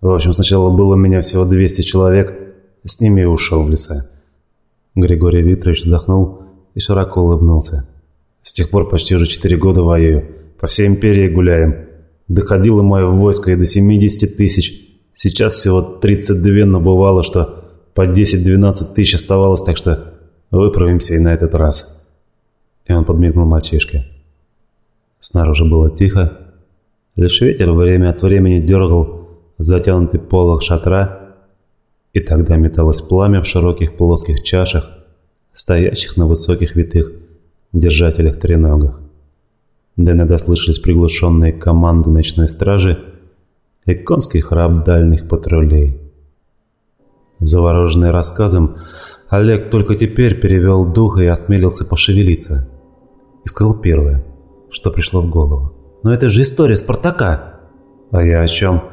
В общем, сначала было у меня всего 200 человек, с ними и ушел в леса. Григорий Викторович вздохнул и широко улыбнулся. С тех пор почти уже 4 года воюю. По всей империи гуляем. Доходило мое войско и до 70 тысяч. Сейчас всего 32, но бывало, что по 10-12 тысяч оставалось, так что выправимся и на этот раз. И он подмигнул мальчишке. Снаружи было тихо. Лишь ветер время от времени дергал затянутый полог шатра, и тогда металось пламя в широких плоских чашах, стоящих на высоких витых держателях треногах. Да иногда слышались приглушенные команды ночной стражи и конский храп дальних патрулей. Завороженный рассказом, Олег только теперь перевел дух и осмелился пошевелиться. И сказал первое, что пришло в голову. «Но это же история Спартака!» «А я о чем?» –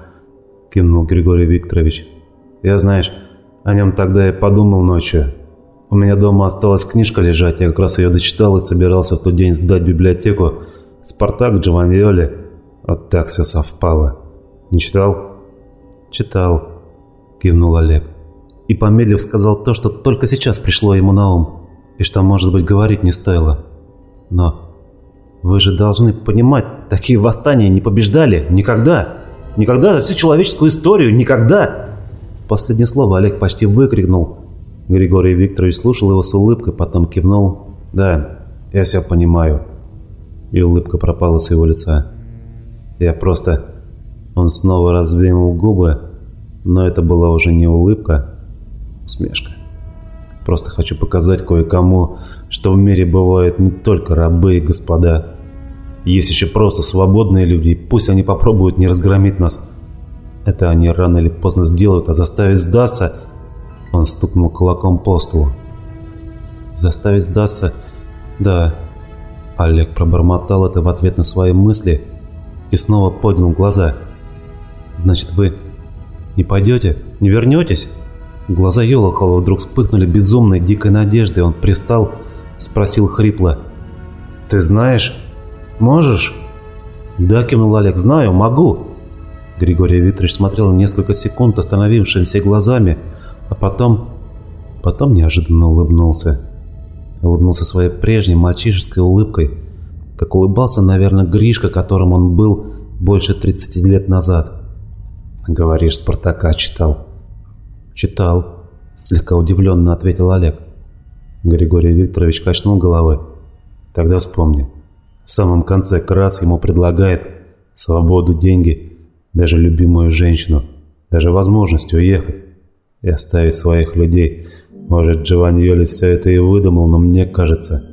кивнул Григорий Викторович. «Я, знаешь, о нем тогда и подумал ночью. У меня дома осталась книжка лежать, я как раз ее дочитал и собирался в тот день сдать библиотеку. Спартак, Джованьоли. Вот так все совпало. Не читал?» «Читал», – кивнул Олег. И помедлив сказал то, что только сейчас пришло ему на ум, и что, может быть, говорить не стоило. «Но вы же должны понимать, такие восстания не побеждали никогда. Никогда за всю человеческую историю, никогда!» Последнее слово Олег почти выкрикнул. Григорий Викторович слушал его с улыбкой, потом кивнул. «Да, я все понимаю». И улыбка пропала с его лица. «Я просто...» Он снова раздвинул губы, но это была уже не улыбка, усмешка. «Просто хочу показать кое-кому, что в мире бывают не только рабы и господа. Есть еще просто свободные люди, пусть они попробуют не разгромить нас. Это они рано или поздно сделают, а заставить сдаться...» Он стукнул кулаком по столу. «Заставить сдаться...» «Да...» Олег пробормотал это в ответ на свои мысли и снова поднял глаза. «Значит, вы не пойдете? Не вернетесь?» Глаза Елохова вдруг вспыхнули безумной, дикой надеждой. Он пристал, спросил хрипло. «Ты знаешь? Можешь?» «Да», кивнул Олег. «Знаю, могу». Григорий Викторович смотрел несколько секунд остановившимися глазами, а потом... Потом неожиданно улыбнулся. Улыбнулся своей прежней мальчишеской улыбкой, как улыбался, наверное, Гришка, которым он был больше 30 лет назад. «Говоришь, Спартака читал». «Читал», – слегка удивленно ответил Олег. Григорий Викторович качнул головой. «Тогда вспомни. В самом конце Крас ему предлагает свободу, деньги, даже любимую женщину, даже возможность уехать и оставить своих людей. Может, Джованьоли все это и выдумал, но мне кажется,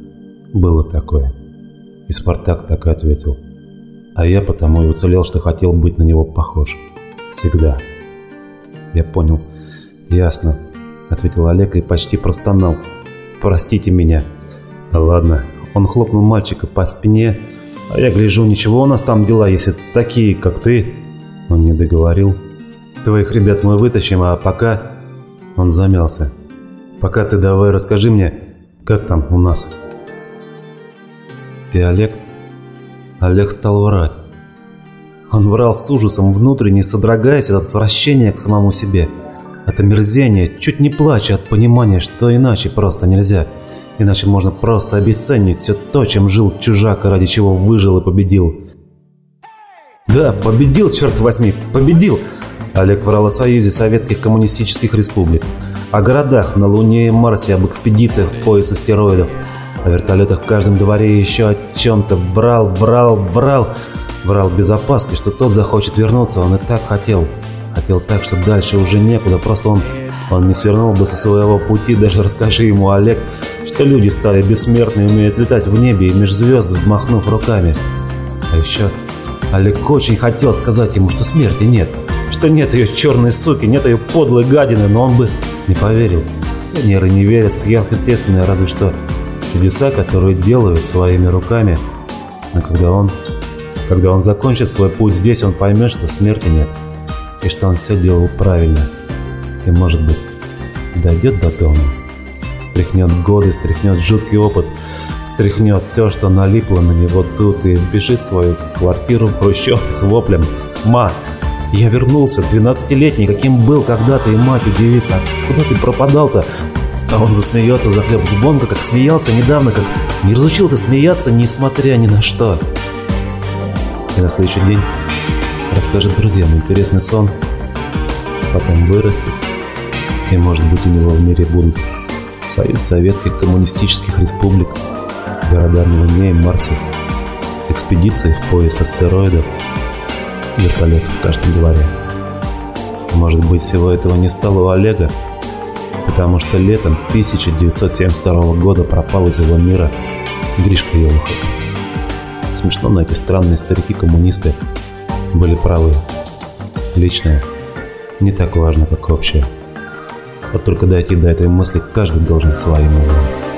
было такое». И Спартак так и ответил. А я потому и уцелел, что хотел быть на него похож. Всегда. Я понял. «Ясно», — ответил Олег и почти простонал. «Простите меня». «Да ладно». Он хлопнул мальчика по спине. «А я гляжу, ничего у нас там дела, если такие, как ты». Он не договорил. «Твоих ребят мы вытащим, а пока...» Он замялся. «Пока ты давай расскажи мне, как там у нас?» И Олег... Олег стал врать. Он врал с ужасом, внутренне содрогаясь от отвращения к самому себе. От омерзения, чуть не плача от понимания, что иначе просто нельзя. Иначе можно просто обесценить все то, чем жил чужак, ради чего выжил и победил. Да, победил, черт возьми, победил! Олег врал о Союзе Советских Коммунистических Республик, о городах на Луне и Марсе, об экспедициях в пояс астероидов, о вертолетах в каждом дворе еще о чем-то. Врал, врал, врал, врал без опаски, что тот захочет вернуться, он и так хотел. Хотел так, что дальше уже некуда, просто он, он не свернул бы со своего пути, даже расскажи ему, Олег, что люди стали бессмертны и умеют летать в небе и меж звезд, взмахнув руками. А еще Олег очень хотел сказать ему, что смерти нет, что нет ее черной суки, нет ее подлой гадины, но он бы не поверил. Пионеры не верят сверхъестественное, разве что чудеса, которые делают своими руками. Но когда он, когда он закончит свой путь здесь, он поймет, что смерти нет и что он все делал правильно. И, может быть, дойдет до дома. Стряхнет годы, стряхнет жуткий опыт, стряхнет все, что налипло на него тут, и бежит в свою квартиру в хрущевке с воплем «Ма, Я вернулся, 12-летний, каким был когда-то, и мать удивится. А куда ты пропадал-то? А он засмеется за хлеб звонко, как смеялся недавно, как не разучился смеяться, несмотря ни на что. И на следующий день расскажет друзьям интересный сон. Потом вырастет. И, может быть, у него в мире будут Союз Советских Коммунистических Республик, города на Луне и Марсе, экспедиции в пояс астероидов, вертолет в каждом дворе. Может быть, всего этого не стало у Олега, потому что летом 1972 года пропал из его мира Гришка Елухов. Смешно, но эти странные старики-коммунисты были правы. Личное не так важно, как общее. Вот только дойти до этой мысли каждый должен своим умом.